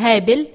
هابل